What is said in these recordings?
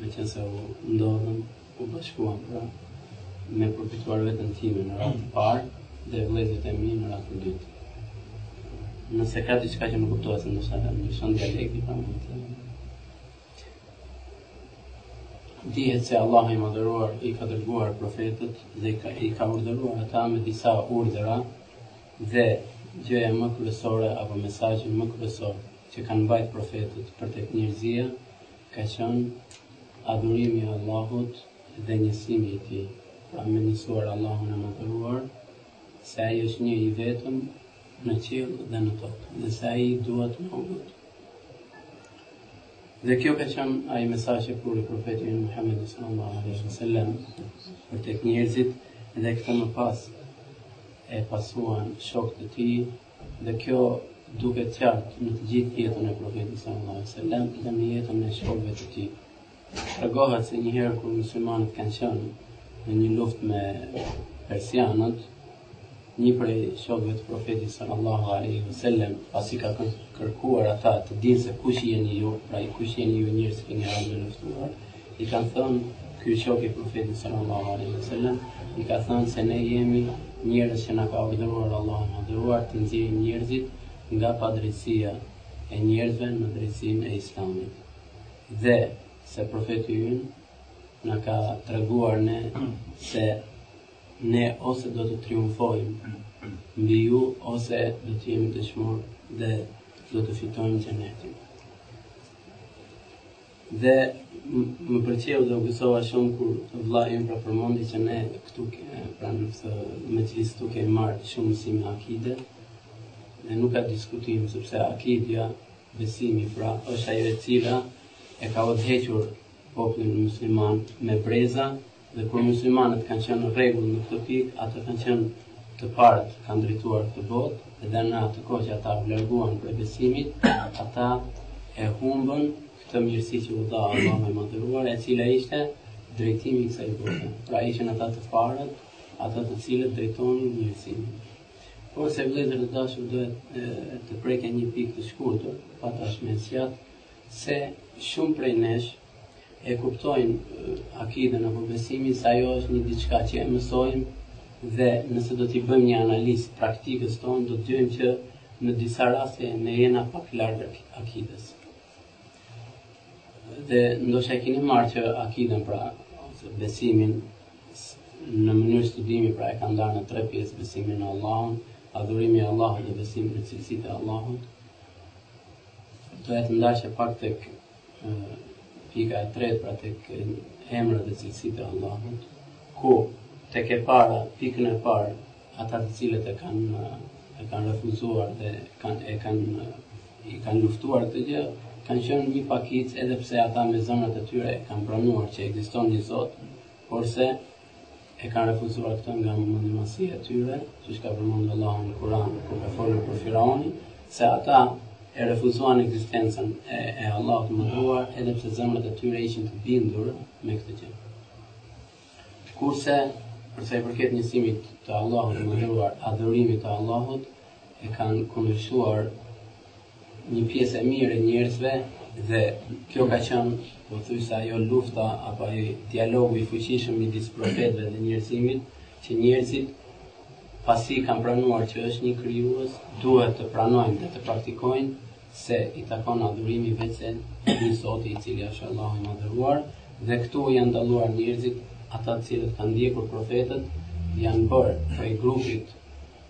Meqenëse u ndodhëm, u bashkuam pra me përkujtuar veten time në radhë të parë dhe vëllezërit e mi në radhë të dytë. Nëse ka diçka që nuk kuptohet se ndoshta ka ndryshim dialekti pra mund të dihet se Allah i madhëruar i ka dërguar profetët dhe i ka, i ka urdhëruar ata me disa urdhëra dhe gjëja më kryesore apo mesazhi më kryesor që kanë mbajt profetët për tek njerëzia ka qenë adhurimi i Allahut dhe njësimi i Tij, pra me njësuar Allahun e Madhëruar se Ai është një i vetëm në qiell dhe në tokë, dhe se Ai duhet të njihet. Dhe kjo ka qenë ai mesazhi kryesor i profetit Muhammed sallallahu alaihi wasallam për tek njerëzit dhe këtë më pas e pasuan shokët e tij Dhe kjo duket qartë në të gjithë jetën e Profetit sallallahu alaihi wasallam dhe në jetën e shokëve të tij. Tregohet se një herë kur muslimanët kanë qenë në një luftë me persianët, një prej shokëve të Profetit sallallahu alaihi wasallam pasi kanë kërkuar ata të dinë se kush jeni ju, pra kush jeni ju njerëz që keni ardhur me luftuar, I ka thënë, ky shok i Profetit sallallahu alejhi ve sellem, i ka thënë se ne jemi njerëz që na ka urdhëruar Allahu i Madhëruar të nxjerrim njerëzit nga padrejtësia e njerëzve në drejtësinë e Islamit. Dhe se Profeti ynë na ka treguar ne se ne ose do të triumfojmë mbi ju ose do të jemi dëshmorë dhe do të fitojmë xhenetin. Dhe më pëlqeu dhe u gëzova shumë kur vëllai im pra përmendi që ne këtu pra në këtë mexhlis këtu kemi marrë shumë mësime akide dhe nuk ka diskutim sepse akidja besimi pra është ajo e cila e ka udhëhequr popullin musliman me breza Dhe kur muslimanët kanë qenë në rregull në këtë pikë, ata kanë qenë të parët, kanë drejtuar këtë botë, edhe në atë kohë që ata u larguan prej besimit, ata e humbën këtë mirësi që u dha Allahu i Madhëruar, e cila ishte drejtimi i kësaj bote. Pra ishin ata të parët, ata të cilët drejtonin mirësinë. Por se vëllezër të dashur do të prek një pikë të shkurtër, pa tashmë si atë se shumë prej nesh e kuptojnë akiden apo besimin se ajo është një diçka që e mësojmë dhe nëse do t'i bëjmë një analizë praktikës tonë, do të gjëjmë që në disa raste ne jena pak larg akides. Dhe ndoshta e kini marë që akiden pra, ose besimin në mënyrë studimi pra e kanë ndarë në tre pjesë besimin në Allahun, adhurimi i Allahut dhe besimin në cilësitë e Allahut. Do të ndalem pak te Pika e tretë pra tek emrat dhe cilësitë e Allahut, ku tek e para, pikën e parë, ata të cilët e kanë e kanë refuzuar dhe kanë e kanë i kanë luftuar këtë gjë, kanë qenë një pakicë edhe pse ata me zemrat e tyre kanë pranuar që ekziston një Zot, porse E kanë refuzuar këtë nga mendjemadhësia e tyre, siç ka përmendur Allahu në Kur'an, kur ka folur për Faraonin, se ata e refuzuan ekzistencën e, e Allahut të Madhëruar, edhe pse zemrat e tyre ishin të bindur me këtë gjë. Kurse, përsa i përket njësimit të Allahut të Madhëruar, adhurimit të Allahut, e kanë kundërshtuar një pjesë e mirë e njerëzve dhe kjo ka qenë pothuajse ajo lufta apo ai dialogu i fuqishëm midis profetëve dhe njerëzimit, që njerëzit pasi kanë pranuar që është një krijues, duhet të pranojnë dhe të praktikojnë se i takon adhurimi veçse një Zoti i cili është Allahu i madhëruar dhe këtu janë dalluar njerëzit ata të cilët kanë ndjekur profetët janë bërë prej grupit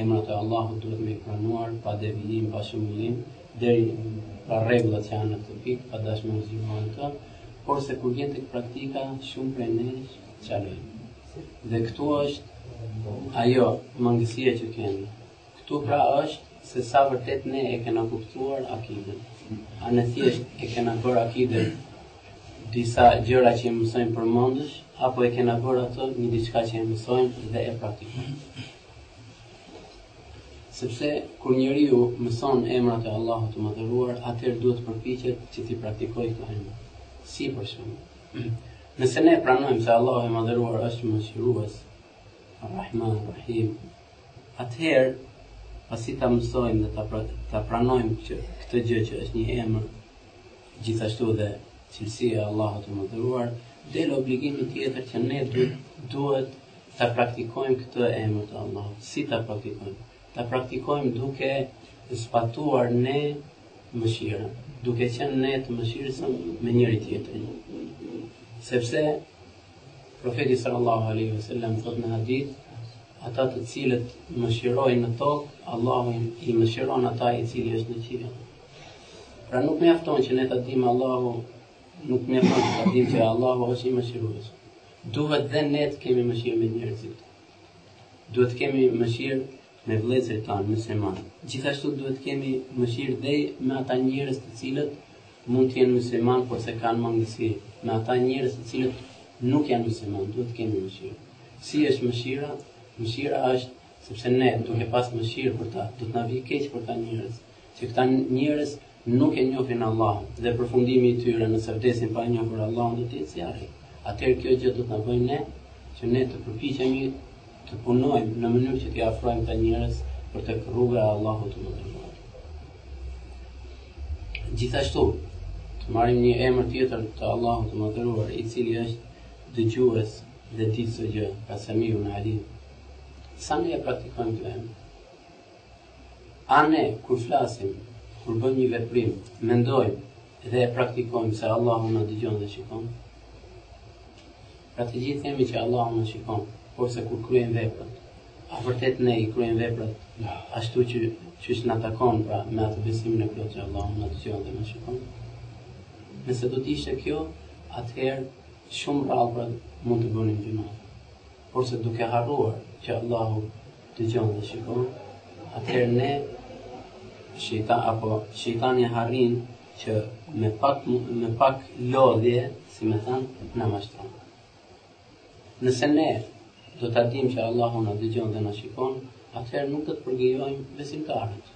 Emrat e Allahut duhet me i pranuar pa devijim, pa shëmbëllim, deri pra rregullat që janë në këtë pikë, pa dashur me u zgjeru n'to, por se kur vjen tek praktika, shumë prej nesh çalojmë. Dhe këtu është ajo mangësia që kemi. Këtu pra është se sa vërtet ne e kena kuptuar akiden. A ne thjesht e kena bërë akiden Disa gjëra që i mësojmë përmendësh apo e kena bërë atë një diçka që e mësojmë dhe e praktikojmë. Sepse kur njeriu mëson emrat e Allahut të Madhëruar, atëherë duhet të përpiqet që t'i praktikojë këto emra. Si për shembull, nëse ne pranojmë se Allahu i Madhëruar është mëshirues, Rahman Rahim, atëherë pasi ta mësojmë dhe ta pra, pranojmë që këtë gjë që është një emër, Gjithashtu dhe cilësia e Allahut të Madhëruar, del obligimi tjetër që ne duhet ta praktikojmë këtë emër të Allahut. Si ta praktikojmë? Ta praktikojmë duke zbatuar ne mëshirën, duke qenë ne të mëshirshëm me njëri tjetrin. Sepse profeti sallallahu alaihi wasallam thotë në hadith, ata të cilët mëshirojnë në tokë, Allahu i mëshiron ata i cili është në qiell. Pra nuk mjafton që ne ta dimë Allahu, nuk mjafton që ta dimë që Allahu është i mëshirues. Duhet dhe ne të kemi mëshirë me njerëzit. Duhet të kemi mëshirë me vëllezërit tanë muslimanë. Gjithashtu duhet të kemi mëshirë dhe me ata njerëz të cilët mund të jenë muslimanë por se kanë mangësi, me ata njerëz të cilët nuk janë muslimanë, duhet të kemi mëshirë. Si është mëshira? Mëshira është sepse ne duke pas mëshirë për ta, do të na vijë keq për ta njerëz. Që këta njerëz nuk e njohin Allahun dhe përfundimi i tyre nëse vdesin pa e njohur Allahun do të jetë zjarri. Atëherë kjo gjë do të na bëjë ne që ne të përpiqemi të punojmë në mënyrë që t'i afrojmë këta njerëz për te rruga e Allahut të Madhëruar. Gjithashtu, të marrim një emër tjetër të Allahut të Madhëruar, i cili është dëgjues dhe di çdo gjë, pra Semiun Alim. Sa ne e praktikojmë këtë emër? A ne, kur flasim, kur bëjmë një veprim, mendojmë dhe e praktikojmë se Allahu na dëgjon dhe shikon? Pra të gjithë themi që Allahu na shikon, porse kur kryejmë veprat, a vërtet ne i kryejmë veprat ashtu që siç na takon, pra me atë besimin e plotë që Allahu na dëgjon dhe na shikon. Nëse do të ishte kjo, atëherë shumë rralë pra mund të bënim gjynah. Porse duke harruar që Allahu dëgjon dhe shikon, atëherë ne shejtan apo shejtani arrin që me pak me pak lodhje, si me thënë, na mashtron. Nëse ne do ta dinim që Allahu na dëgjon dhe na shikon, atëherë nuk do të përgojonim besimtarët.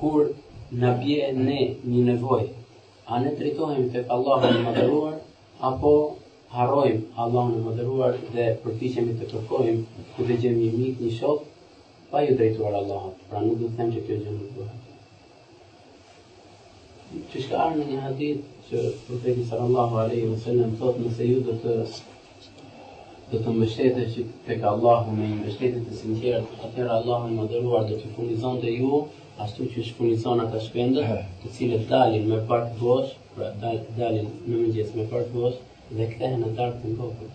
Kur na bie ne një nevojë, a ne drejtohemi tek Allahu i Madhëruar apo harrojmë Allahun e Madhëruar dhe përpiqemi të kërkojmë ku të gjejmë një mik, një shok, pa iu drejtuar Allahut. Pra nuk do të thotë që kjo gjë nuk bëhet. Siç ka ardhur në një hadith që profeti sallallahu aleyhi wa sallam thotë nëse ju do të do të mbështeteshit tek Allahu me mbështetje të sinqertë, atëherë Allahu i Madhëruar do t'ju furnizonte ju, ashtu siç i furnizon ata shpendë, të cilët dalin me bark bosh, pra dalin në mëngjes me bark bosh, dhe kthehen në darkë të ngopur.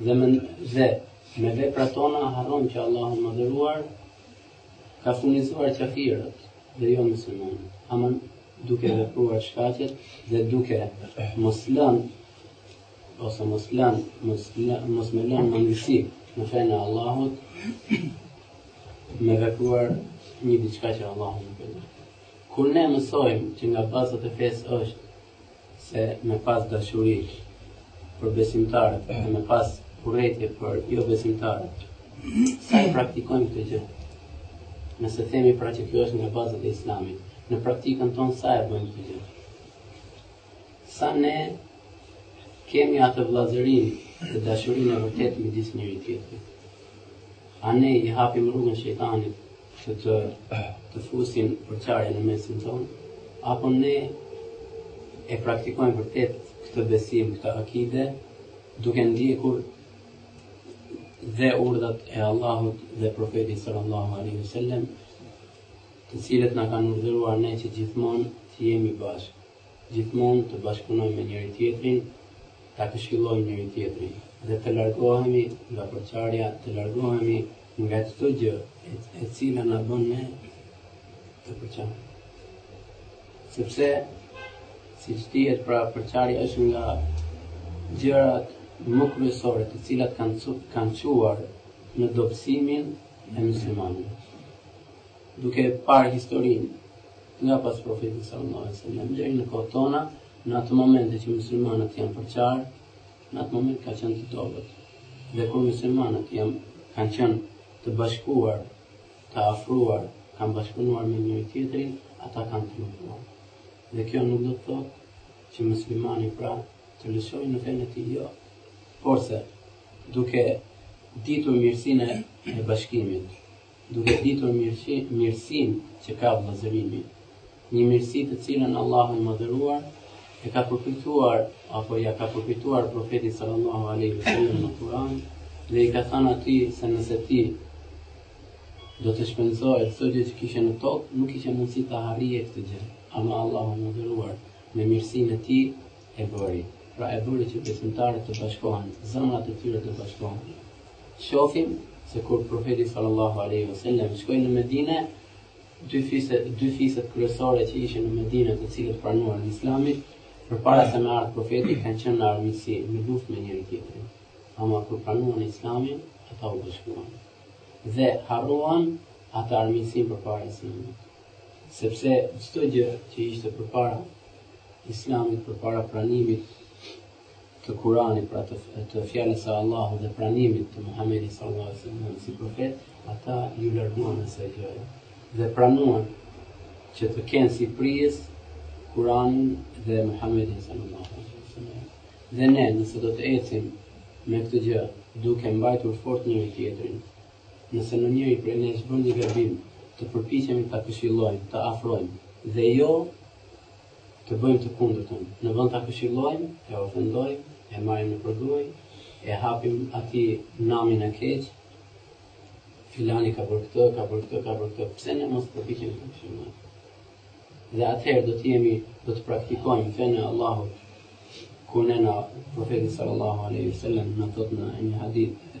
Dhe me, dhe, me veprat tona harrojmë që Allahu i Madhëruar ka furnizuar qafirët dhe jo muslimanët. Ama duke vepruar shkaqet dhe duke mos lënë ose mos lënë mos lënë mos me lënë mangësi në fenë e Allahut me vepruar një diçka që Allahu nuk e don. Kur ne mësojmë që nga bazat e fesë është se me pas dashuri për besimtarët dhe me pas urrejtje për jo besimtarët, sa e praktikojmë këtë gjë. Nëse themi pra që kjo është nga bazat e islamit, në praktikën tonë sa e bëjmë këtë gjë. Sa ne kemi atë vllazërinë dhe dashurinë e vërtetë midis njëri-tjetrit. A ne i hapim rrugën shejtanit që të të fusin përçarje në mesin tonë, apo ne e praktikojmë vërtet këtë besim, këtë akide, duke ndjekur dhe urdhrat e Allahut dhe profetit sallallahu alaihi wasallam, të cilët na kanë urdhëruar ne që gjithmonë të jemi bashkë, gjithmonë të bashkëpunojmë me njëri tjetrin, ta këshillojmë njëri tjetrin dhe të largohemi nga përçarja, të largohemi Nga çdo gjë e cila na bën ne të përçarë. Sepse, siç dihet pra përçarja është nga gjërat më kryesore të cilat kanë kanë çuar në dobësimin e muslimanëve. Duke parë historinë nga pas profetit sallallahu alaihi wasallam deri në kohët tona, në atë moment që muslimanët janë përçarë, Në atë moment kanë qenë të dobët. Dhe kur myslimanët janë kanë qenë të bashkuar, të afruar, kanë bashkëpunuar me njëri-tjetrin, ata kanë triumfuar. Dhe kjo nuk do të thotë që myslimani pra të lëshojë në fenë e tij, jo. Porse, duke ditur mirësinë e bashkimit, duke ditur mirësinë që ka vëllazërimi, një mirësi të cilën Allahu i Madhëruar e ka përkujtuar apo ia ka përkujtuar Profetit sallallahu alaihi wasallam në Kur'an dhe i ka thënë atij se nëse ti do të shpenzoje çdo gjë që kishe në tokë, nuk kishe mundësi ta arrije këtë gjë. Ama Allahu i Madhëruar me mirësinë e tij E bëri, pra e bëri që besimtarët të bashkohen, zemrat e tyre të bashkohen. Shohim se kur profeti sallallahu alaihi wasallam shkoi në Medinë, dy fiset, dy fiset kryesore që ishin në Medinë, të cilët pranuan Islamin, përpara se me ardhë profeti kanë qenë në armiqësi, në luftë me njëri tjetrin. Ama kur pranuan Islamin, ata u bashkuan dhe harruan atë armiqësinë përpara Islamit. Sepse çdo gjë që ishte përpara Islamit, përpara pranimit të Kuranit, pra të, të fjalës së Allahut dhe pranimit të Muhamedit sallallahu alaihi wasallam si profet, ata iu larguan asaj gjëje dhe pranuan që të kenë si prijës Kuranin dhe Muhamedin sallallahu alaihi wasallam. Dhe ne, nëse do të ecim me këtë gjë, duke mbajtur fort njëri tjetrin, Nëse ndonjëri prej nesh bën një gabim, të përpiqemi ta këshillojmë, të afrojmë, dhe jo të bëjmë të kundërtën. Në vend ta këshillojmë, e ofendojmë, e marrim nëpër gojë, e hapim atij namin e keq, filani ka bërë këtë, ka bërë këtë, ka bërë këtë, pa së në mos përpiqemi të këshillojmë? Dhe atëherë do të jemi, do të praktikojmë fenë e Allahut, ku ne na profeti sallallahu alaihi wasallam na thotë në një hadith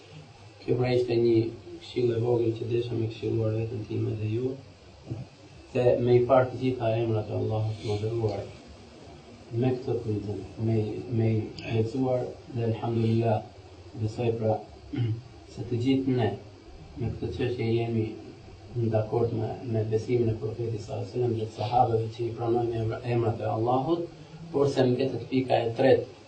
Kjo pra ishte nji këshillë e vogël që desha me këshilluar veten time dhe ju, se me i par të gjitha emrat e Allahut të Madhëruar me këtë kujtim, me me i lexuar dhe elhamdulillah, besoj pra se të gjithë ne me këtë çështje jemi në dakord me me besimin e profetit sallallahu alajhi wasallam dhe sahabeve që i pranojnë emrat e Allahut, por se mbetet pika e tretë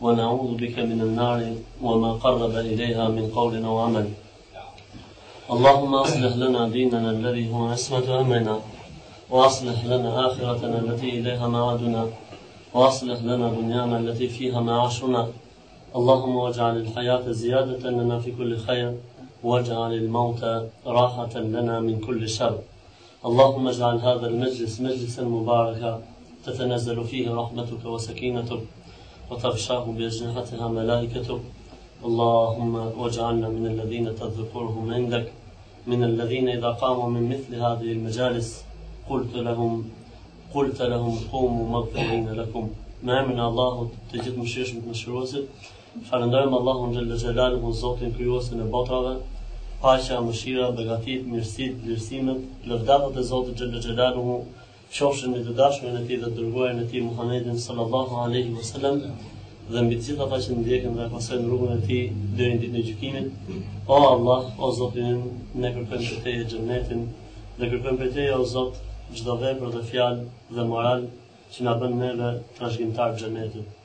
ونعوذ بك من النار وما قرب إليها من قول وعمل اللهم أصلح لنا ديننا الذي هو عصمة أمرنا وأصلح لنا آخرتنا التي إليها معادنا وأصلح لنا دنيانا التي فيها معاشنا اللهم واجعل الحياة زيادة لنا في كل خير واجعل الموت راحة لنا من كل شر اللهم اجعل هذا المجلس مجلسا مباركا تتنزل فيه رحمتك وسكينتك وتغشاه بأجنحتها ملائكتك اللهم واجعلنا من الذين تذكرهم عندك من الذين اذا قاموا من مثل هذه المجالس قلت لهم قلت لهم قوموا مغفرين لكم ما من الله تجد مشيش مشروزه Falënderojmë Allahun xhelle xhelaluhu Zotin krijuesin e botrave, paqja, mëshira, begatitë, mirësitë, vlerësimet, lëvdatat e Zotit xhelle xhelaluhu qofshin mbi të dashurin e tij dhe të dërguarin e tij Muhammedin sallallahu alaihi wasallam dhe mbi të gjithë ata që ndjekin dhe pasojnë rrugën e tij deri në ditën e gjykimit. O Allah, o Zoti ynë, ne kërkojmë prej teje xhennetin dhe kërkojmë prej teje o Zot çdo vepër dhe fjalë dhe moral që na bën neve trashëgimtar xhennetit.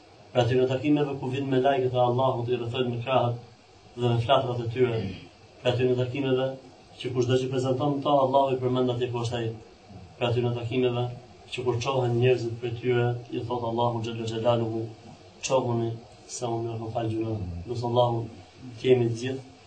Pra atyre takimeve ku vinë melajket e Allahut i rrethojnë me krahët dhe me flatrat e tyre, pra atyre takimeve që kushdo që prezenton n'to Allahu i përmend atje ku është ai, pra atyre takimeve që kur çohen njerëzit prej tyre, i thotë Allahu xhelle xhelaluhu, çohuni se unë ua fala gjynahet, nësë Allahu kemi gjithë,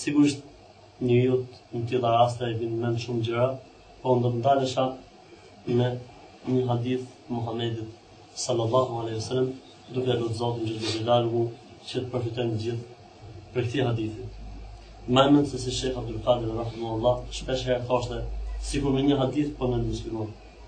Sigurisht njeriut në tilla raste i vijnë mend shumë gjëra, po unë do të ndalesha me një hadith të Muhamedit sallallahu alaihi wasallam, duke e lutë Zotin xhelle xhelaluhu që të përfitojmë të gjithë prej këti hadithit. Mbaj mend se si Shejh Abdul Kadir, rahimehullah, shpeshherë thoshte, sikur me një hadith të punonin muslimanët.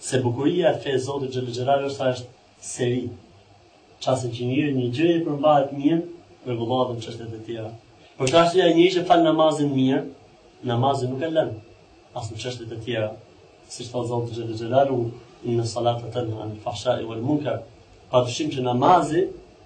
Se bukuria e fesë Zotit xhelle xhelaluhu është se është seri. Çastin që njeriu një gjë e përmbahet mirë, rregullohet në çështjet e tjera. Për këtë arsye ai njeri që fal namazin mirë, namazi nuk e lën as në çështjet e tjera. Siç thotë Zoti xhelle xhelaluhu, inne salate tenha anil fahshai wal munkar, pa dyshim që namazi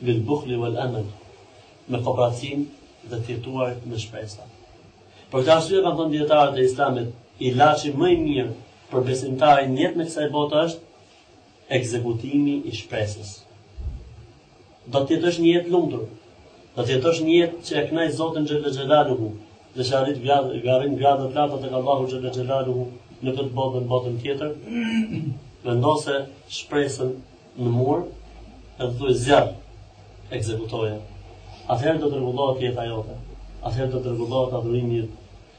Bil bukhli wal amal, me kopracinë dhe të jetuar me shpresa. Për këtë arsye kanë thënë dijetarët e Islamit, ilaçi më i mirë për besimtarin në jetën e kësaj bote është ekzekutimi i shpresës. Do të jetosh një jetë të lumtur, do të jetosh një jetë që e kënaq Zotin xhelle xhelaluhu, dhe që arrin gradë, arrin gradë të larta tek Allahu xhelle xhelaluhu në këtë botë dhe në botën tjetër, vendose shpresën në mur edhe thuaj zjarr ekzekutoje. Atëherë do të rregullohet jeta jote. Atëherë do të rregullohet adhurimi yt.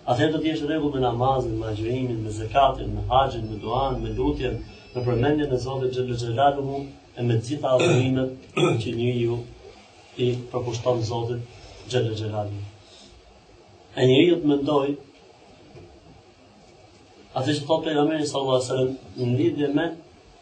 Atëherë do të jesh në rregull me namazin, me agjërimin, me zakatin, me haxhin, me duan, me lutjen, me përmendjen e Zotit xhelle xhelaluhu e me të gjitha adhurimet që njeriu i përkushton Zotit xhelle xhelaluhu. E njeriu të mendojë atë që thotë pejgamberi sallallahu alajhi wasallam në lidhje me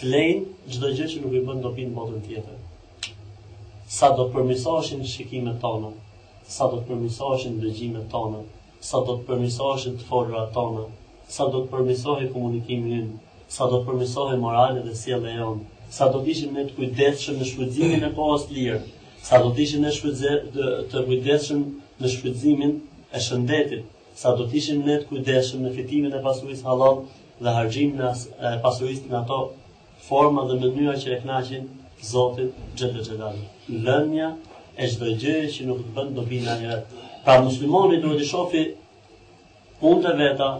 Të lejnë çdo gjë që nuk i bën dobi në botën tjetër. Sa do të përmirësoheshin shikimet tona, sa do të përmirësoheshin dëgjimet tona, sa do të përmirësoheshin të folurat tona, sa do të përmirësohej komunikimi ynë, sa do të përmirësohej morali dhe sjellja jonë, sa do të ishim ne të kujdesshëm në shfrytëzimin e kohës së lirë, sa do të ishim ne të kujdesshëm në shfrytëzimin e shëndetit, Sa do të ishim ne të kujdesshëm në fitimin e pasurisë hallall dhe harxhimin e pasurisë në ato forma dhe mënyra që e kënaqin Zotin xhele xhelaluhu. Lënia e çdo gjëje që nuk të bën dobi në ahiret. Pra muslimani duhet të shofi punët e veta,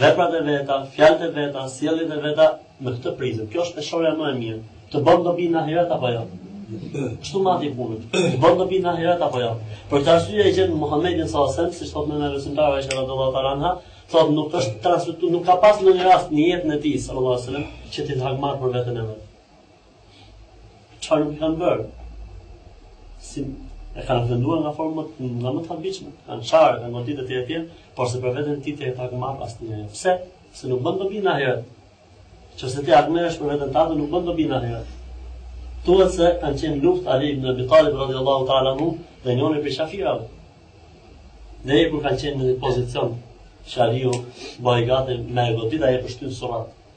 veprat e veta, fjalët e veta, sjelljet e veta Me këtë prizëm, kjo është peshorja më e mirë. Të bën dobi në ahiret apo jo? Kështu mati punët. Të bën dobi në ahiret apo jo? Për këtë arsye e gjen Muhamedin sallallahu alajhi wasallam, thotë nëna e besimtarëve Aishja radhiyallahu ta'ala anha, thotë nuk është transmetuar, nuk ka pas ndonjë rast në jetën e tij sallallahu alajhi wasallam që të jetë hakmarrë për veten e vet. Çfarë nuk i kanë bërë? Si e kanë lënduar nga forma nga më të habitshme, kanë sharë, kanë goditë etj etj, por se për veten e tij të jetë hakmarrë, asnjë. Pse? Se nuk bën dobi në ahiret. Nëse ti hakmerresh për veten tande nuk bën dobi në ahiret. Thuhet se kanë qenë në luftë Ali ibn Abi Talib radhiyallahu ta'ala anhu dhe njëri prej qafirave. Dhe e kur kanë qenë në pozicion që Aliu bëhet gati me e godit, ai e pështyn në surat.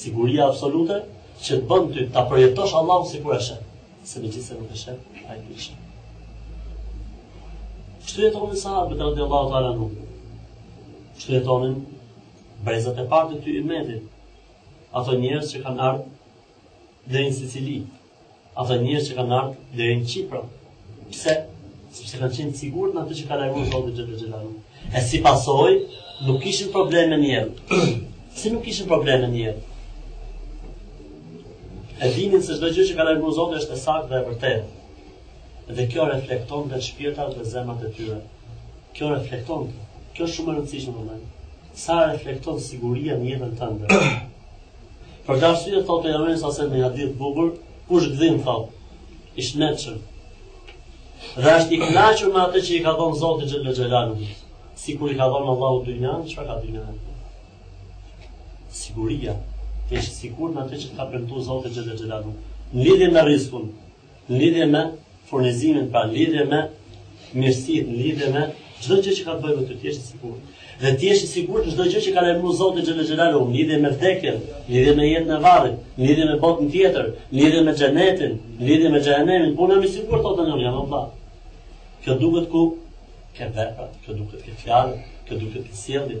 Siguria absolute që të bën ty ta përjetosh Allahun sikur e sheh, se megjithëse nuk e sheh, ai të sheh. Kështu jetonin sahabët radhiyallahu ta'ala anhum. Kështu jetonin brezat e parë të këtij ymeti. Ato njerëz që kanë ardhë deri në Sicili, Ata njerëz që kanë ardhur deri në Qipro. Pse? Sepse kanë qenë të sigurt në atë që ka lajmëruar Zoti xhele xhelaluhu. E si pasojë, nuk kishin probleme në jetë. Pse nuk kishin probleme në jetë? E dinin se çdo gjë që ka lajmëruar Zoti është e saktë dhe e vërtetë. Dhe kjo reflektonte në shpirtat dhe zemrat e tyre. Kjo reflekton. Kjo është shumë e rëndësishme për ne. Sa reflekton siguria në jetën tënde. Për këtë arsye thotë pejgamberi sallallahu alajhi wasallam në një hadith të bukur, kush gdhin thotë, i shnetshëm. Dhe është i kënaqur me atë që i ka dhënë Zoti xhele xhelaluhu. Sikur i ka dhënë Allahu dynjan, çfarë ka dynja? Siguria, të jesh i sigurt në atë që ka premtuar Zoti xhele xhelaluhu. Në lidhje me rrizkun, Në lidhje me furnizimin, pra në lidhje me mirësitë, në lidhje me çdo gjë që ka të bëjë me ty të jesh i sigurt. Dhe ti je i sigurt në çdo gjë që ka lajmëruar Zoti xhele xhelaluhu, në lidhje me vdekjen, në lidhje me jetën e varrit, në lidhje me botën tjetër, në lidhje me xhenetin, në lidhje me xhehenemin, po unë jam i sigurt thotë ndonjë jam vallah. Kjo duket ku? Ke vepra, kjo duket ke fjalë, kjo duket ke sjellje.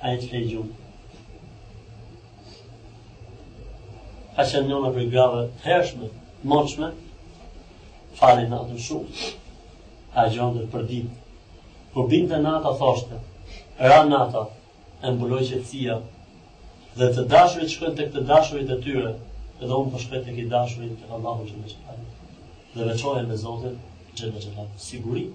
Ai të flejë gjumë. Ka qenë njëna prej grave të hershme, të moqme, falej natën shumë, agjëronte për ditë. Kur binte nata, thoshte, ra nata, e mbuloi qetësia, dhe të dashurit shkojnë te të dashurit e tyre, edhe unë po shkoj te i dashuri, te Allahu xhel-le xhelaluhu, dhe veçohej me Zotin xhel-le xhelaluhu. Sigurinë,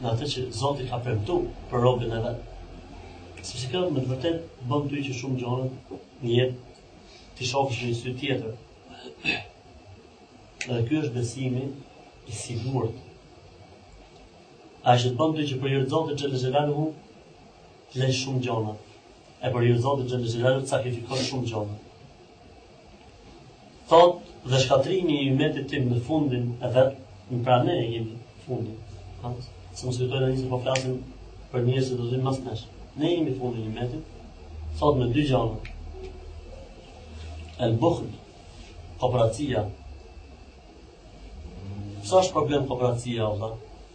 në atë që Zoti ka premtu për robin e vet. Sepse kjo me të vërtetë të bën ty që shumë gjëra në jetë t'i shohësh me një sy tjetër. Dhe ky është besimi i sigurt. Ai që të bën ty që për hir të Zotit xhel-le xhelaluhu, lë shumë gjëra. E për hir të Zotit xhel-le xhelaluhu sakrifikon shumë gjëra. Thotë, dhe shkatrimi i umetit tim në fundin e vet, pra ne jemi fundi. Se mos kujtojnë njerëzit se po flasim për njerëz që do të vijnë mas nesh. Ne jemi fundi i umetit, thotë me dy gjana. El Bukhl, koprracia. Sa është problem koprracia, Allah?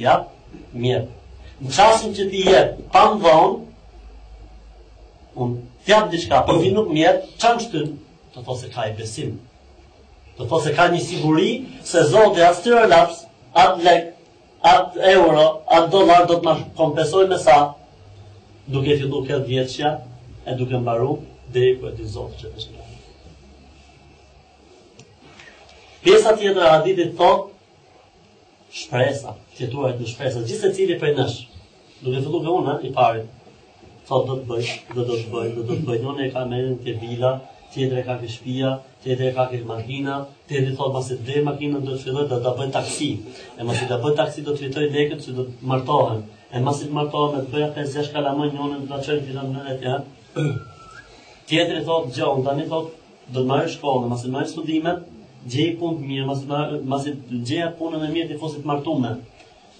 Ja, mbeta. Në çastin që ti jep, pa më dhonë, unë të jap diçka, për po ti nuk më jep, ça më shtyn? Të thosë se ka një besim. Të thosë se ka një siguri, se Zoti azze ve xhel, atë lek, atë euro, atë dolar, do të ma kompensojë me sa, duke e fillu te dhjetshja, e duke mbaru, deri ku të dojë Zoti që të shkojë. Pjesa tjetër e hadithit thotë, Shpresa, qëndrojmë në shpresa, gjithsecili prej nesh, duke fillu nga unë, i pari, thot do të bëj, do do të bëj, do do të bëj, njoni e ka menjen te vila, tjetri e ka ke shpia, tjetri e ka ke makina, tjetri thot masi të ble makinën do të filloj do ta bëj taksi. E masi ta bëj taksi do të fitoj lekët dhe do të martohem. E masi të martohem e të bëja pesë gjashtë kalamoj njënin do ta çoj filon vend. Tjetri thot jo unë, tani thot Do të maroj shkollën, masi të maroj studimet, gjej punë të mirë, masi të maroj, masi të gjej punën e mirë të flasim t'martumen.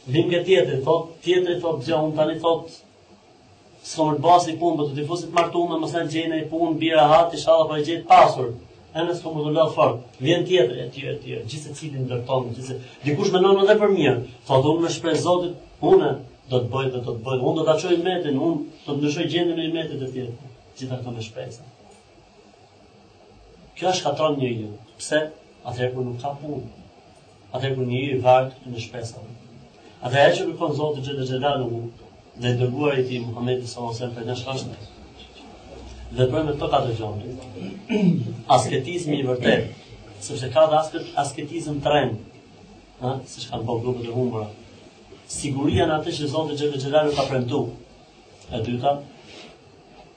Vim ke tjetri, thot, tjetri, thot, jo, unë tani, thot, s'kam as punë, për po të të flasim t'martumen, masi të gjej një punë, bira hati, ishalla, për po e gjej të pasur. E nëse s'kam të lodhem fort, vjen tjetri, etj, etj, gjithsecili ndërton, gjithse, dikush menon edhe për mirë, thot, unë me shpresë te Zoti, unë, do të bëj dhe do të bëj, unë do ta çoj umetin, unë do të ndryshoj gjendjen e umetit etjetra, gjitha këto me shpresa. Kjo e shkatërron njeriun. Pse? Atëherë kur nuk ka punë. Atëherë kur njeriu i var të gjitha në shpresa. Ajo që kërkon Zoti xhele xhelaluhu dhe i dërguari i tij Muhamedi sallallahu alajhi wasallam prej nesh është të kemi këto katër gjëra. Asketizmi i vërtetë, sepse ka dhe asket, asketizëm të rremë, ha? siç kanë po grupët e humbra. Siguria në atë që Zoti xhele xhelaluhu ka premtu. E dyta,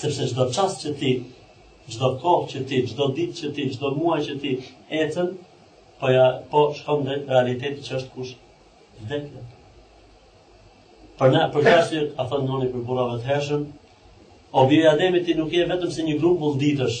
Sepse çdo çast që ti, çdo kohë që ti, çdo ditë që ti, çdo muaj që ti ecën, po ja po shkon në realitetin që është kush vdekja. Prandaj ka thënë ndonjë prej burrave të hershëm, o biri i Ademit ti nuk je vetëm se një grumbull ditësh,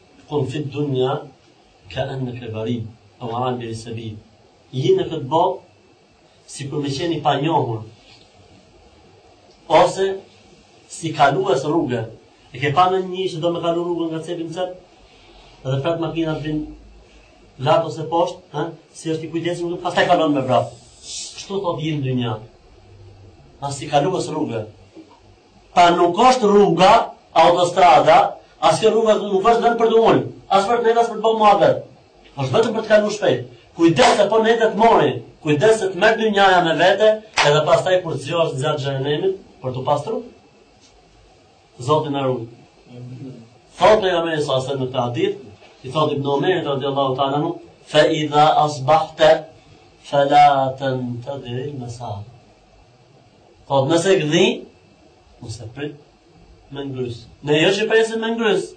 Kun fid dunja ke enneke garibun ev abiru sebil, ji në këtë botë sikur me qenë i panjohur ose si kalues rruge. E ke pa ndonjë që do me kalu rrugën nga cepi në cep? Edhe prap makinat vijnë lartë ose poshtë, ha? si është i kujdesshëm këtu, pastaj kalon me vrap. Kështu thot ji në dynja. Ose si kalues rruge. Pra nuk është rruga, autostrada, as kjo rruga nuk është vetëm për të ulë, as për të nejtë, as për të bërë muhabet. është vetëm për të kalu shpejt. Kujdes se po nejtë të mori, kujdes se të merr dynjaja me vete, edhe pastaj ku të çon, është zjarri i xhehenemit, për të pastruar. Zoti na ruajt. Thotë pejgamberi a.s. në këtë hadith, i thotë Ibn Omerit, radiallahu teala anhu, fe idha asbahte, fe la tentedhiril mesae. Thotë, nëse gdhin, mos e prit, me ngrys. Ne jo që presim me ngrys,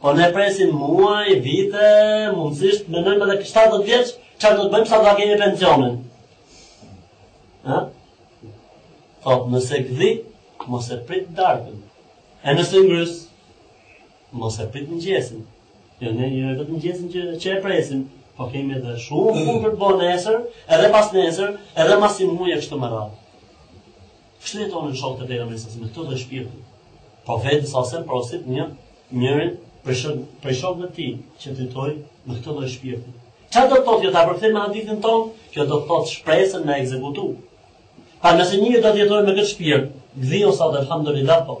po ne presim muaj, vite, mundësisht, mendojmë edhe 70 vjeç, ça do të bëjmë, sa do kemi pensionin. Ha? Thotë, nëse gdhin, mos e prit darkën. E nëse ngrys, Mos e prit mëngjesin. Jo, ne jo vetëm mëngjesin që që e presim, po kemi edhe shumë punë për të bërë nesër, edhe pas nesër, edhe mas një muaji kështu me radhë. Kështu jetonin shokët e pejgamberit a.s. me këtë shpirt. Po vetë a.s. e porosit një njërin prej shok prej shokëve të tij që të jetojë me këtë shpirt. Çfarë do të thotë jo ta përkthejmë në hadithin tonë? Kjo do të thotë shpresën me ekzekutu. Pra nëse njeriu do të jetojë me këtë shpirt, gdhiu sot alhamdulillah po.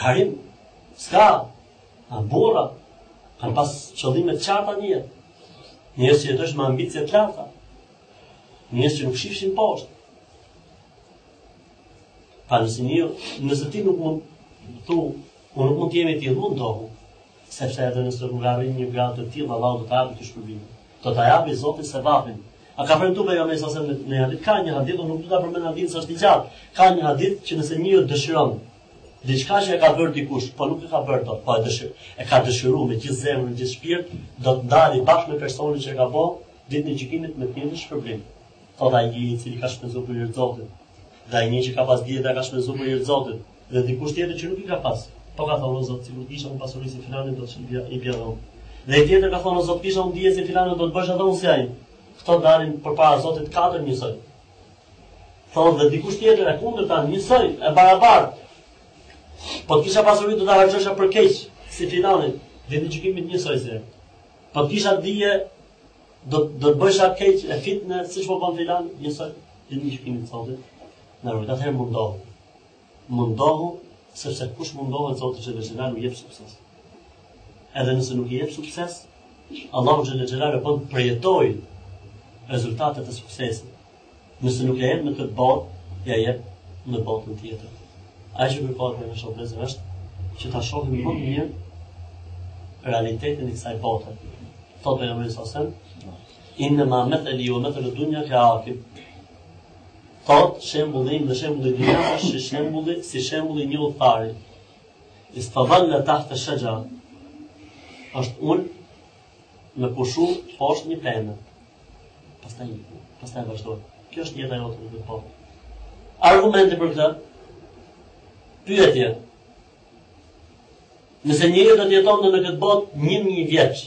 Karim, s'ka, ah burra, kanë pas qëllime të qarta në jetë. Njerëz që jetoshin me ambicie të larta. Njerëz që nuk shifshin poshtë. Pra nëse një, nëse ti nuk mund tu, unë nuk mund të jemi ti mundohu, sepse edhe nëse nuk arrin një gradë të tillë, Allahu do ta japë shpërblimin. Do ta japë Zoti sevapin. E ka përmendur pejgamberi a.s. në një hadith ka një hadith, unë nuk do ta përmend hadithin se është i gjatë. Ka një hadith që nëse njeriu dëshiron Diçka që e ka bërë dikush, po nuk e ka bërë dot, po e dëshir, e ka dëshiruar me gjithë zemër, me gjithë shpirt, do të dali bashkë me personin që e ka bërë ditën e gjykimit me të njëjtin shpërblim. Po ai i cili ka shpenzuar për hir të Zotit. Dhe ai që ka pas dije dhe ka shpenzuar për hir të Zotit, dhe dikush tjetër që nuk i ka pas. Po ka thonë Zot, sikur kisha unë pasuri si filani do të shih i bjerë dhom. Dhe një tjetër ka thonë Zot, kisha unë dije si filani do të bësha edhe unë si ai. Këto dalin përpara Zotit katër njësoj. Po dhe dikush tjetër e kundërta njësoj, e barabartë. Po të kisha pasuri do ta harxhojsha për keq, si filani, ditën e gjykimit njësoj është. Po të kisha dije, do, do të bëjsha keq e fitne, siç po bën filani, njësoj, ditën e gjykimit te Zoti. Në rregull, atëherë mundohu. Mundohu, sepse kush mundohet Zoti xhele Xhelalu i jep sukses. Edhe nëse nuk i jep sukses, Allahu xhele xhelalu bën përjetojë rezultatet e suksesit. Nëse nuk ia jep në këtë botë, ia jep në botën tjetër. Ajo që kërkohet, të nderuar vëllezër, është që ta shohim më mirë realitetin e kësaj bote. Thotë pejgamberi a.s., innama mathali wa mathalu dunya ka rakib. Thotë, Shembulli im dhe shembulli i dynjasë është si shembulli, si shembulli i një udhëtari. Istadalla tahta shajara. Është ul me pushu poshtë një peme. Pastaj pastaj vazhdoi. Kjo është jeta jote në këtë botë. Argumente për këtë? Pyetje. Nëse njëri do të jetonte në këtë botë 1000 vjeç,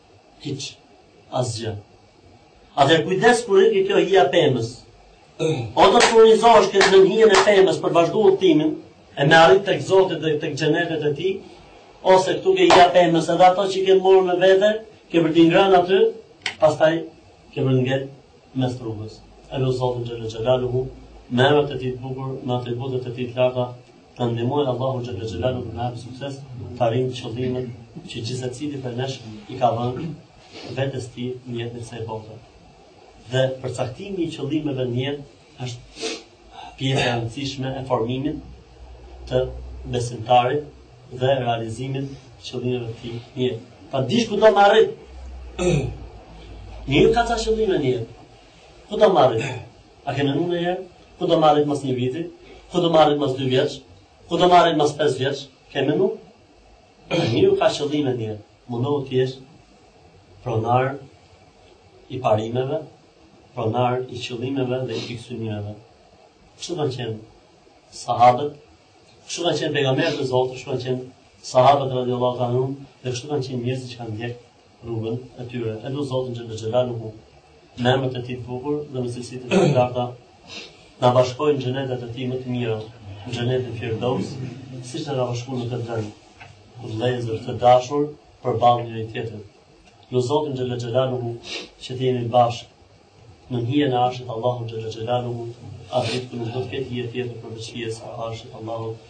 Hiç. Asgjë. Atëherë kujdes ku është kjo hija e pemës. O do furnizohesh këtu nën hijen e pemës për të vazhdu udhëtimin, e me arrit tek Zoti dhe tek xhenetet e tij, ose këtu ke hija e pemës edhe ato që ke marrë me vete, ke për t'i ngrënë aty, pastaj ke për të ngel mes rrugës. E lusim Zotin xhele xhelaluhu, me emrat e tij të bukur, me atributet e tij të larta, Na ndihmojë Allahu xhalla xhelalu të na japë sukses të arrijmë qëllimet që gjithsecili prej nesh i ka vënë vetes tij në jetën e kësaj bote. Dhe përcaktimi i qëllimeve në jetë është pjesë e rëndësishme e formimit të besimtarit dhe realizimit të qëllimeve të tij në jetë. Ta dish ku do me arrit. Njeriu ka qëllime në jetë. Ku do me arrit? A keni mendu ndonjëherë? Ku do me arrit mas një viti? Ku do me arrit mas dy vjeç? Ku do me arrit mas pesë vjeç? Kemi mendu? Njeriu ka qëllime në jetë, mundohu të jesh pronar i parimeve, pronar i qëllimeve dhe i synimeve. Kështu kanë qenë sahabët, kështu kanë qenë pejgamberët e Zotit, kështu kanë qenë sahabët radiallahu anhum dhe kështu kanë qenë njerëzit që kanë ndjek rrugën e tyre. E lus Zotin xhele xhelaluhu, me emrat e tij të bukur dhe me cilësitë e tij të larta, na bashkojë në xhenetet e tij më të mira, në xhenetet e Firdeusit, siç na bashkoi në këtë vend, ku të lezër të dashur përballë njëri-tjetrit. Lus Zotin xhele xhelaluhu, që të jemi bashkë, në hijen e arshit të Allahut xhele xhelaluhu, atë ditë kur nuk do të ketë hije tjetër përveç hijes së arshit të Allahut,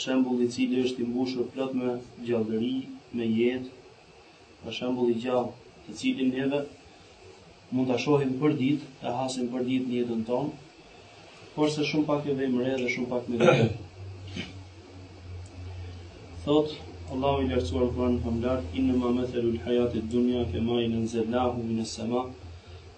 Shembull i cili është i mbushur plot me gjallëri, me jetë, është shembull i gjallë, të cilin neve mund ta shohim përditë, ta hasim përditë në jetën tonë, porse shumë pak e vëmë re dhe shumë pak me dhe. Thot, Allahu i lartësuar në Kur'anin famëlartë, inna ma mathalul hayatid dunya kama in anzalnahu min as-sama,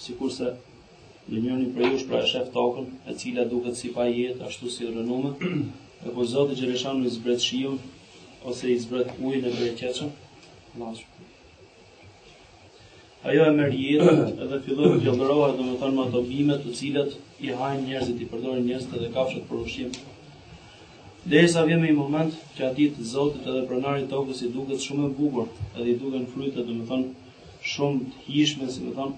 Sikurse dhe njëri prej jush pra e shef tokën, e cila duket si pa jetë, ashtu si e rënume, e kur Zoti xheleshanuhu i zbret shiun, ose i zbret ujin e bereqetshëm, lasë. Ajo merr jetë edhe fillon të gjallërohet domethënë me ato bime të cilat i hajnë njerëzit, i përdorin njerëzit edhe kafshët për ushqim. Derisa vjen një moment që atij të zotit edhe pronarit të tokës i duket shumë e bukur edhe i duken frytet domethënë Shumë të hijshme si me thënë.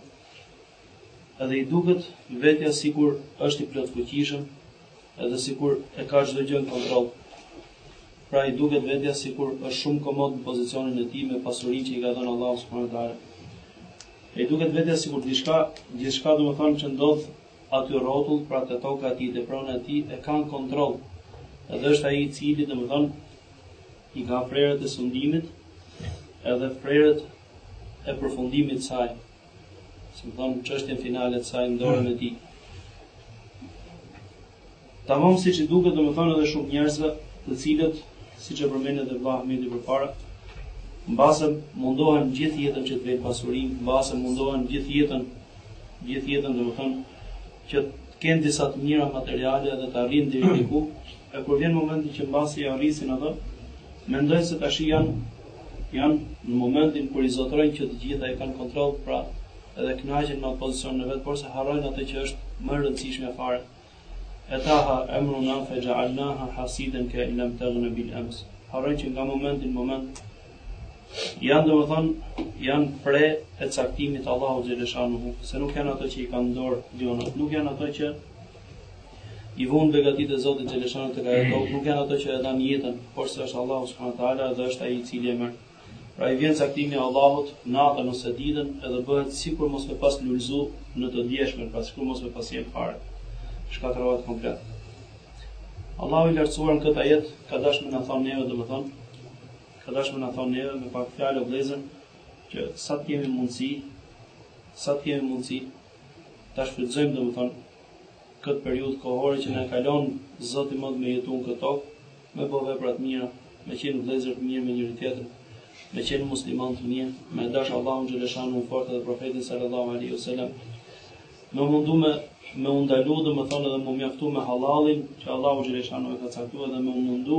Edhe i duket vetja sikur është i plotfuqishëm, edhe sikur e ka çdo gjë në kontroll. Pra i duket vetja sikur është shumë komod në pozicionin e tij me pasurinë që i ka dhënë Allahu subhanahu wa taala. E i duket vetja sikur diçka, gjithçka domethënë që ndodh aty rrotull, pra te toka e tij, te prona e tij e ka në kontroll. Edhe është ai i cili domethënë i ka frerët e sundimit edhe frerët e përfundimit të saj. Si me thënë, çështjen finale të saj në dorën e tij. Tamam siç i duket, domethënë edhe shumë njerëzve, të cilët siç e përmendi edhe vëlla Ahmeti përpara, mbase mundohen gjithë jetën që të bëjnë pasuri, mbase mundohen gjithë jetën, gjithë jetën domethënë që të kenë disa të mira materiale dhe të arrijnë deri diku, e kur vjen momenti që mbase i arrisin ato, mendojnë se tashi janë janë në momentin kur i zotërojnë që të gjitha i kanë në kontroll, pra edhe kënaqen me atë pozicionin e vet, porse harrojnë atë që është më e rëndësishmja fare. Etaha emruna fe ja'alnaha hasiden ke'en lem teghne bil ems. Harrojnë që nga momenti në moment Janë domethënë janë pre e caktimit të Allahut xheleshanuhu, se nuk janë ato që i kanë në dorë gjonat, nuk janë ato që i vonë begatitë e Zotit xheleshanuhu te ajo tokë, nuk janë ato që e dhanë jetën, porse është Allahu subhanahu taala dhe është ai i cili e merr. Pra i vjen caktimi i Allahut natën ose ditën edhe bëhet sikur mos me pas lulzu në të djeshmen, pra sikur mos me pas jetë fare. Shkatërrohet komplet. Allahu i lartësuar në këtë ajet ka dashur të na thonë neve domethënë Ka dashur me na thonë neve me pak fjallë o vëllezër, që sa të kemi mundësi, sa të kemi mundësi, ta shfrytëzojmë domethënë, këtë periudhë kohore që na ka lon Zoti më të me jetu në këto, me bo vepra të mira, me qenë vëllezër të mirë me njëri-tjetrin, me qenë musliman të mirë, me dashë Allahun xheleshanuhu fort edhe profetin sallallahu alaihi sallam, me mundu me me u ndalu domethënë edhe me mjaftu me halalin që Allahu xheleshanuhu e ka caktu edhe me mundu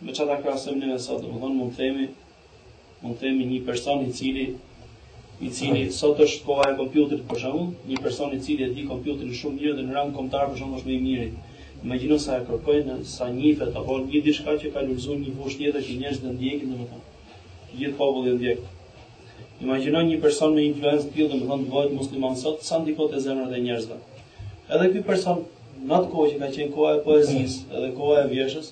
Me çfarë ta krahasojmë neve sot, domethënë mund të themi mund të themi një person i cili i cili sot është koha e kompjuterit për shembull, një person i cili e di kompjuterin shumë mirë dhe në rang kombëtar për shembull është më i miri. Imagjino sa e kërkojnë, sa njihet apo një diçka që ka lulëzuar një fushë tjetër që njerëzit e ndjekin domethënë. Gjithë populli e ndjek. Imagjino një person me influencë të tillë domethënë të bëhet musliman sot, sa ndikon te zemrat e njerëzve. Edhe ky person në atë kohë që ka qenë koha e poezisë, edhe koha e vjershës,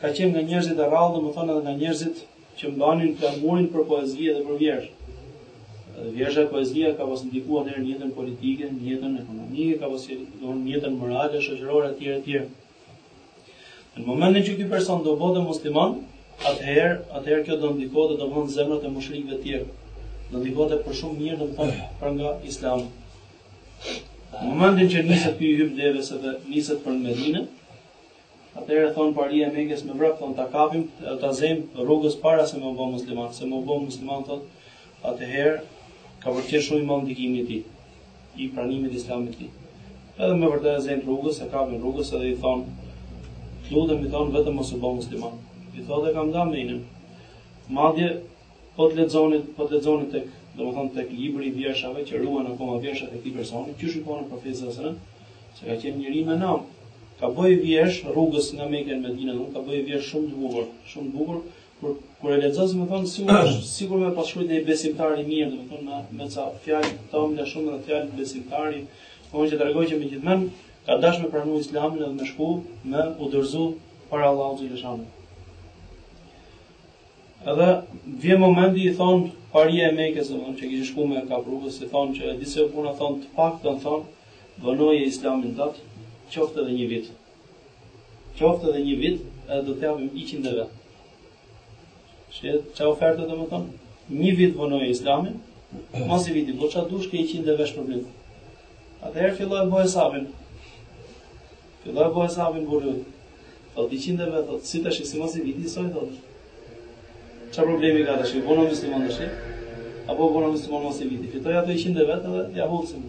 ka qenë nga njerëzit e rrallë, domethënë edhe nga njerëzit që mbanin flamurin për poezi edhe për vjershë. Edhe vjersha e poezia ka pas ndikuar në jetën politike, në jetën ekonomike, ka pas në jetën morale, shoqërore etj etj. Në momentin që ky person do bëhet musliman, atëherë, atëherë kjo do ndikojë domethënë në zemrat e mushrikëve të tjerë. Do ndikojë për shumë mirë, domethënë për nga Islami. Në momentin që niset ky hyb deve se të niset për në Medinë, atëherë thon paria e Mekës me vrap thon ta kapim, ta zejm rrugës para se me u bë musliman, se me u bë musliman thot Atëherë, ka për të qenë shumë i madh ndikimi i tij, i pranimit të Islamit të tij. Edhe me vërtetë e zënë rrugës, e kapin rrugës edhe i thonë, të lutem i thonë vetëm mos u bë musliman. I thotë e kam dhënë mendjen. Madje po të lexoni, po të lexoni tek, domethënë tek libri i vjershave që ruan akoma vjershat e këtij personi, qysh i thonë profetit sallallahu alajhi wasallam, se ka qenë njeri me nam, ka bërë vjershë rrugës nga Mekka në Medinë, ka bërë vjershë shumë të bukur, shumë të bukur, Kur kur e lexon, domethënë si, është sikur me e pas shkruajt një besimtar i mirë, domethënë me me ca fjalë të ëmbla shumë dhe fjalë besimtari, domethënë që tregon që me gjithë mend ka dashur të pranojë Islamin dhe me shku me u dorëzu para Allahut xheleshanuhu. Edhe vjen momenti i thon paria e Mekës, domethënë që kishin shku me e kap rrugës, i thon që di si a puna thon të paktën thon vonoje Islamin tat, qoftë edhe një vit. Qoftë edhe një vit, edhe do të japim 100 deve. Shih këtë, çfarë oferte domethënë, një vit vonoje islamin, mas i viti bo ça të dush, ke 100 deve shpërblim. Atëherë filloi e bo hesabin. Filloi e bo hesabin burri. Po të 100 deve, po si tash, si mas i viti, isoj, thotë. Çfarë problemi ka tash, u bona muslimon tash, apo u bona muslimon mas i viti. Fitoj atë 100 deve, dhe ja hulësim.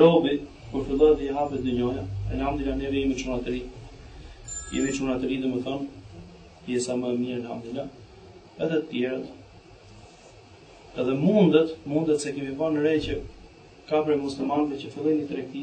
Robi kur fillon dhe i hapet dynjoja, elhamdulillah ne jemi çuna të rinj. Jemi çuna të rinj domethënë pjesa më e mirë elhamdulillah. Edhe të tjerët. Edhe mundet, mundet se kemi vënë re që ka prej muslimanëve që fillojnë një tregti,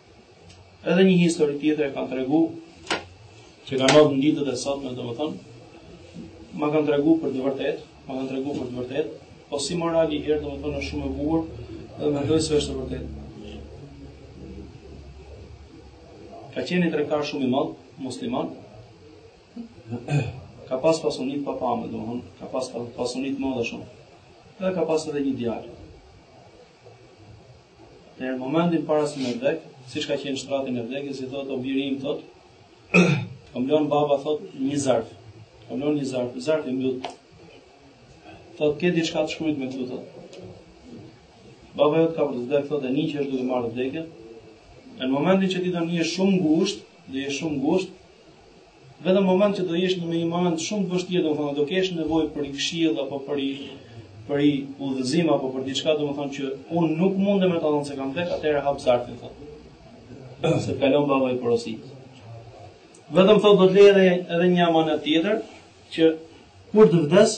Edhe një histori tjetër e kanë tregu që ka ndodhur në ditët e sotme, domethënë ma kanë tregu për të vërtetë, ma kanë tregu për të vërtetë, po si morali njëherë domethënë është shumë e bukur dhe mendoj se është e vërtetë. Ka qenë një tregtar shumë i madh, musliman. Ka pas pasuni të papame, domethënë ka pas pasuni të madhe shumë. Dhe ka pas edhe një djalë. Në momentin para se me vdek, siç ka qenë në shtratin e vdekjes, i thotë o biri im thotë, ka lënë baba thotë një zarf. Kam lënë një zarf, zarf i mbyllur. Thotë ke diçka të shkruajtme këtu thotë. Baba jot ka për të vdek thotë shih që është duke marrë vdekje. Në momentin që ti do jesh shumë ngushtë, do jesh shumë ngushtë, Vetëm në moment që do jesh në një moment shumë të vështirë, domethënë do kesh nevojë për një këshillë apo për një për një udhëzim apo për diçka, domethënë që unë nuk mundem me ta thonë se kam vdek, atëherë hap zarfin thotë. Se ka lon babai porosi. Vetëm thotë do të lë edhe edhe një amanet tjetër që kur të vdes,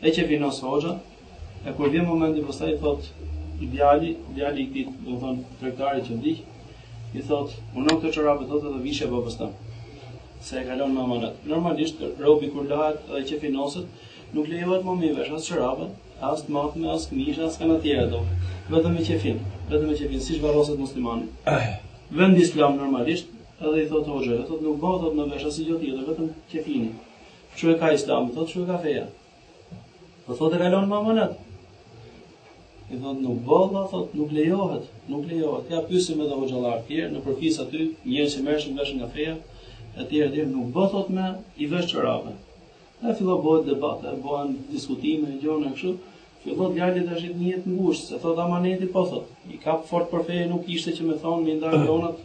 E qefinos hoxha, e kur vjen momenti pastaj thot i djali, djali i këtij, domethënë tregtarit që vdiq, i thot, unë këto çorape do të të vishja babës tem. Se e ka lon amanet. Normalisht robi kur lahet dhe qefinoset, nuk lejohet më me i vesh as çorapet, as të mathme, as këmisha, as gjona tjera pra. Vetëm me qefin, vetëm me qefin, siç varroset muslimani. Vend islam normalisht, edhe i thot hoxha, thot nuk bëhet thot me vesh asgjë tjetër, vetëm qefini. Kshu e ka islami, thot kshu e ka feja. Po thot e ka lënë amanet. I thot nuk valla, thot nuk lejohet, nuk lejohet. Ja pyesin edhe hoxhallar të tjerë, nëpër fis aty, njerëz që merrshin vesh nga feja, etj etj, nuk bë thot me i vesh çorape. Edhe fillo bëhet debat, bëhen diskutime, gjona kështu. Fillo djali tash të jetë ngushtë, se thot amaneti po thot. I kap fort për feje, nuk ishte domethënë me ndar gjonat.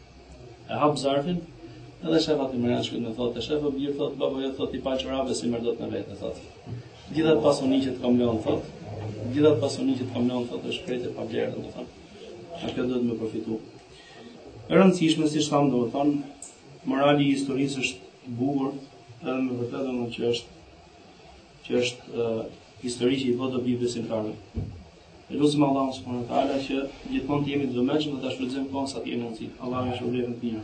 E hap zarfin, edhe shef atë mrena shkrujtme thotë, e shef o birë, thotë, baba jot, thotë, i palë çorape s'i merr dot me vete, thotë. Gjithat pasoni që të kam lon, thotë, gjithë atë pasuni që të kam lon, thotë, është krejt e pavlerë, domethënë, e kjo duhet me përfitu. E rëndësishme, siç thamë, domethënë, morali i historisë është i bukur, edhe me vërtet, domethënë që është, që është uh, histori që i bën dobi besimtarëve. E lusim Allahun subhanahu wa taala që gjithmonë të jemi të dobishëm dhe ta shfrytëzojmë kohën sa të kemi mundësi. Allahu na shpërbleftë me të mira.